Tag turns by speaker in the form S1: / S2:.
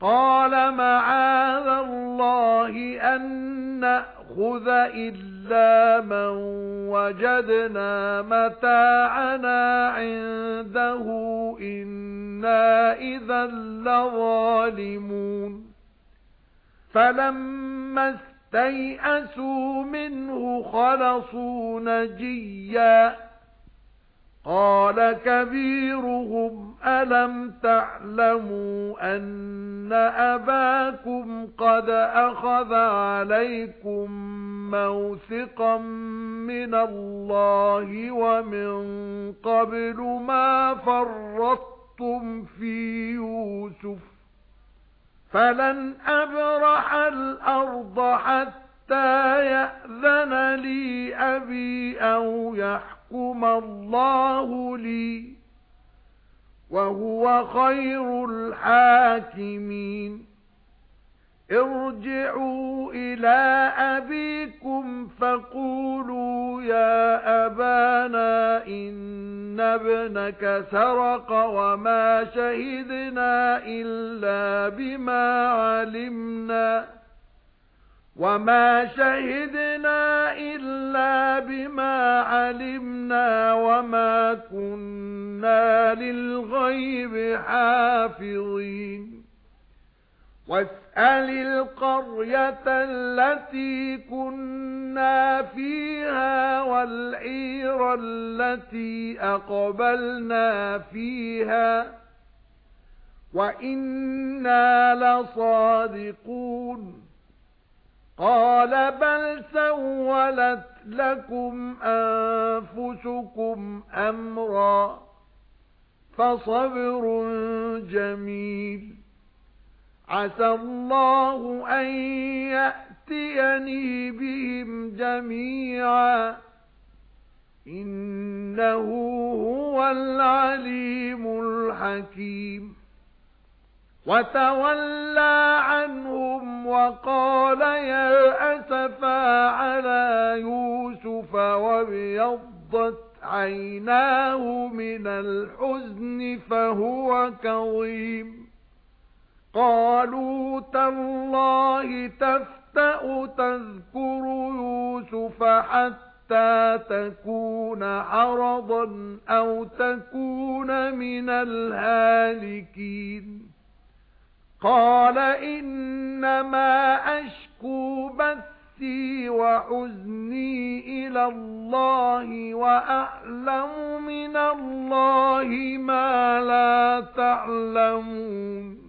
S1: قَالَ مَعَاذَ اللَّهِ أَن نَّأْخُذَ إِلَّا مَن وَجَدْنَا مَتَاعَنَا عِندَهُ إِنَّا إِذًا لَّظَالِمُونَ. فَلَمَّا اسْتَيْأَسُوا مِنْهُ خَلَصُوا نَجِيًّا. قَالَ كَبِيرُهُمْ أَلَمْ تَعْلَمُوا أَنَّ أَبَاكُمْ قَدْ أَخَذَ عَلَيْكُمْ مَوْثِقًا مِنَ اللَّهِ وَمِنْ قَبْلُ مَا فَرَّطتُمْ فِي يُوسُفَ فَلَنْ أَبْرَحَ الْأَرْضَ حَتَّى يَأْذَنَ لِي أَبِي أَوْ يَحْكُمَ اللَّهُ لِي وَهُوَ خَيْرُ الْحَاكِمِينَ. ارْجِعُوا إِلَى أَبِيكُمْ فَقُولُوا يَا أَبَانَا إِنَّ ابْنَكَ سَرَقَ وَمَا شَهِدْنَا إِلَّا بِمَا عَلِمْنَا. وَمَا شَهِدْنَا إِلَّا بِمَا عَلِمْنَا وَمَا كُنَّا لِلْغَيْبِ حَافِظِينَ وَاسْأَلِ الْقَرْيَةَ الَّتِي كُنَّا فِيهَا وَالْعِيرَ الَّتِي أَقْبَلْنَا فِيهَا وَإِنَّا لَصَادِقُونَ قَالَ بَلْ سَوَّلَتْ لَكُمْ أَنفُسُكُمْ أَمْرًا فَصَبْرٌ جَمِيلٌ عَسَى اللَّهُ أَن يَأْتِيَنِي بِهِمْ جَمِيعًا إِنَّهُ هُوَ الْعَلِيمُ الْحَكِيمُ وَتَوَلَّى عَنْهُمْ وَقَالَ يَا وَابْيَضَّتْ عَيْنَاهُ مِنَ الْحُزْنِ فَهُوَ كَظِيمٌ. قَالُوا تَاللَّهِ تَفْتَأُ تَذْكُرُ يُوسُفَ حَتَّى تَكُونَ حَرَضًا أَوْ تَكُونَ مِنَ الْهَالِكِينَ. قَالَ إِنَّمَا أَشْكُو بَثِّي وَحُزْنِي إِلَى اللَّهِ وَأَعْلَمُ مِنَ اللَّهِ مَا لَا تَعْلَمُونَ.